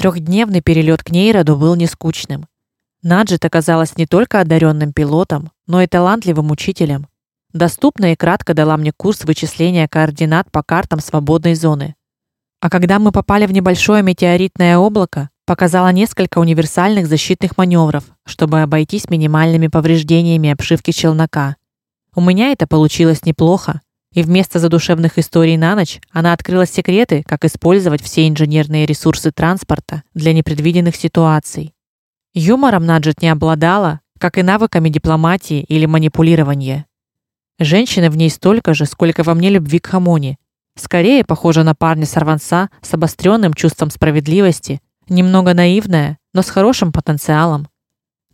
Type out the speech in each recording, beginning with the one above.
Трехдневный перелет к Нейроду был нескучным. Наджит оказалась не только одаренным пилотом, но и талантливым учителем. Доступно и кратко дала мне курс вычисления координат по картам свободной зоны. А когда мы попали в небольшое метеоритное облако, показала несколько универсальных защитных маневров, чтобы обойтись минимальными повреждениями обшивки челнока. У меня это получилось неплохо, и вместо задушевных историй на ночь она открыла секреты, как использовать все инженерные ресурсы транспорта для непредвиденных ситуаций. Юмором Наджет не обладала, как и навыками дипломатии или манипулирования. Женщины в ней столько же, сколько во мне любви к Хамоне. Скорее похожа на парня сорванца с обостренным чувством справедливости, немного наивная, но с хорошим потенциалом.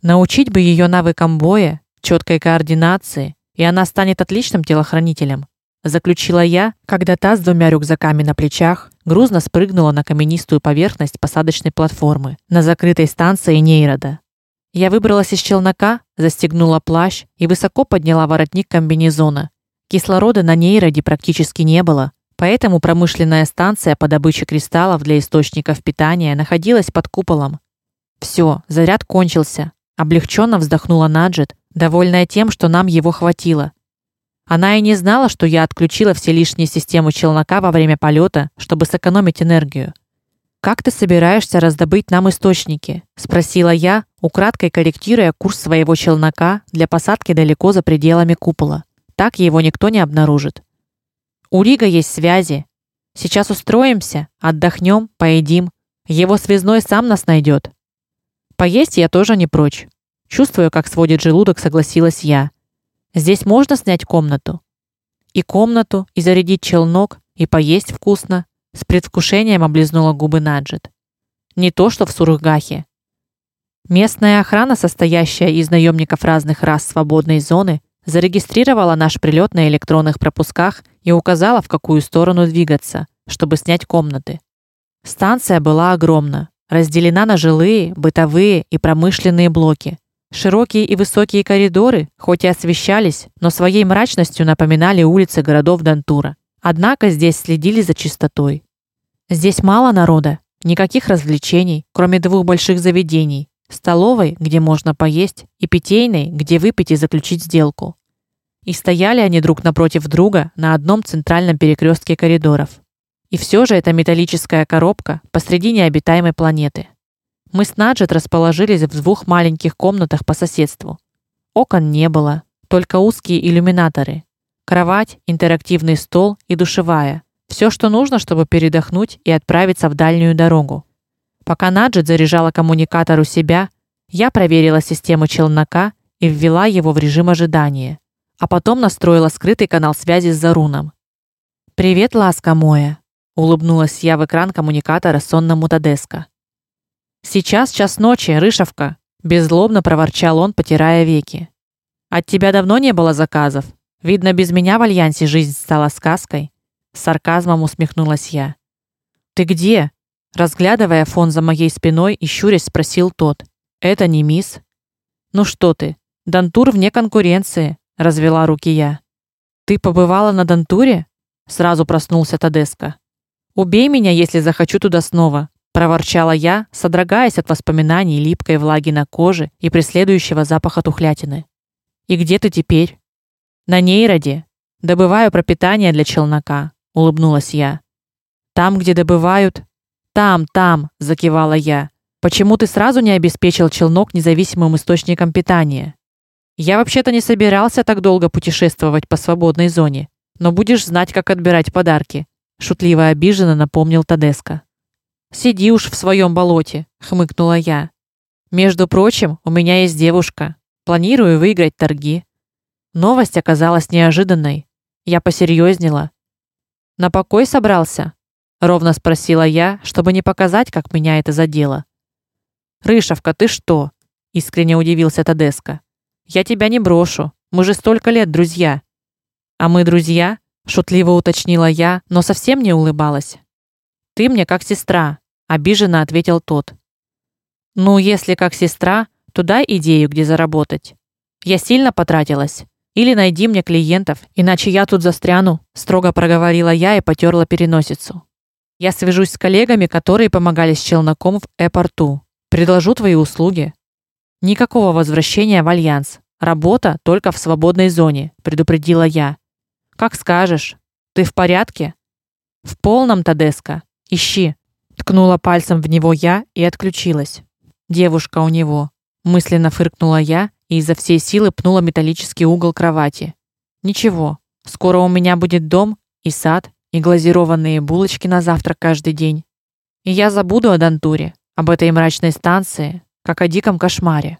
Научить бы ее навыкам боя, четкой координации, и она станет отличным телохранителем заключила я, когда та с двумя рюкзаками на плечах грузно спрыгнула на каменистую поверхность посадочной платформы на закрытой станции Нейрода. Я выбралась из челнока, застегнула плащ и высоко подняла воротник комбинезона. Кислорода на Нейроде практически не было, поэтому промышленная станция по добыче кристаллов для источников питания находилась под куполом. Все, заряд кончился. Облегченно вздохнула Наджет, довольная тем, что нам его хватило. Она и не знала, что я отключила все лишние системы челнока во время полета, чтобы сэкономить энергию. Как ты собираешься раздобыть нам источники? спросила я, украдкой корректируя курс своего челнока для посадки далеко за пределами купола. Так его никто не обнаружит. У Рига есть связи. Сейчас устроимся, отдохнем, поедим. Его связной сам нас найдет. Поесть я тоже не прочь. Чувствую, как сводит желудок, согласилась я. Здесь можно снять комнату. И комнату, и зарядить челнок, и поесть вкусно. С предвкушением облизнула губы Наджет. Не то, что в Сургахе. Местная охрана, состоящая из наемников разных рас свободной зоны, зарегистрировала наш прилет на электронных пропусках и указала, в какую сторону двигаться, чтобы снять комнаты. Станция была огромна, разделена на жилые, бытовые и промышленные блоки. Широкие и высокие коридоры, хоть и освещались, но своей мрачностью напоминали улицы городов Дантура. Однако здесь следили за чистотой. Здесь мало народа, никаких развлечений, кроме двух больших заведений: столовой, где можно поесть, и питейной, где выпить и заключить сделку. И стояли они друг напротив друга на одном центральном перекрестке коридоров. И все же это металлическая коробка посреди необитаемой планеты. Мы с Наджет расположились в двух маленьких комнатах по соседству. Окон не было, только узкие иллюминаторы. Кровать, интерактивный стол и душевая. Все, что нужно, чтобы передохнуть и отправиться в дальнюю дорогу. Пока Наджет заряжала коммуникатор у себя, я проверила систему челнока и ввела его в режим ожидания, а потом настроила скрытый канал связи с Заруном. Привет, ласка моя, улыбнулась я в экран коммуникатора сонному Тадеска. Сейчас час ночи, Рышевка, беззлобно проворчал он, потирая веки. От тебя давно не было заказов. Видно, без меня в альянсе жизнь стала сказкой. С сарказмом усмехнулась я. Ты где? разглядывая фон за моей спиной и щурясь спросил тот. Это не мисс. Ну что ты? Дантур вне конкуренции, развела руки я. Ты побывала на Дантуре? сразу проснулся Тадеска. Убей меня, если захочу туда снова, проворчала я, содрогаясь от воспоминаний липкой влаги на коже и преследующего запаха тухлятины. И где ты теперь? На Нейроде. Добываю пропитание для челнока, улыбнулась я. Там, где добывают? Там, там, закивала я. Почему ты сразу не обеспечил челнок независимым источником питания? Я вообще-то не собирался так долго путешествовать по свободной зоне, но будешь знать, как отбирать подарки, шутливо обиженно напомнил Тадеска. Сиди уж в своем болоте, хмыкнула я. Между прочим, у меня есть девушка. Планирую выиграть торги. Новость оказалась неожиданной. Я посерьезнела. На покой собрался? ровно спросила я, чтобы не показать, как меня это задело. Рышевка, ты что? искренне удивился Тадеска. Я тебя не брошу. Мы же столько лет друзья. А мы друзья? шутливо уточнила я, но совсем не улыбалась. Ты мне как сестра, обиженно ответил тот. Ну, если как сестра, то дай идею, где заработать. Я сильно потратилась. Или найди мне клиентов, иначе я тут застряну, строго проговорила я и потёрла переносицу. Я свяжусь с коллегами, которые помогали с челноком в аэропорту. Предложу твои услуги. Никакого возвращения в альянс. Работа только в свободной зоне, предупредила я. Как скажешь. Ты в порядке? В полном, Тадеска. Ищи. Ткнула пальцем в него я и отключилась. Девушка у него, мысленно фыркнула я и изо всей силы пнула металлический угол кровати. Ничего. Скоро у меня будет дом и сад, и глазированные булочки на завтрак каждый день. И я забуду о Дантуре, об этой мрачной станции, как о диком кошмаре.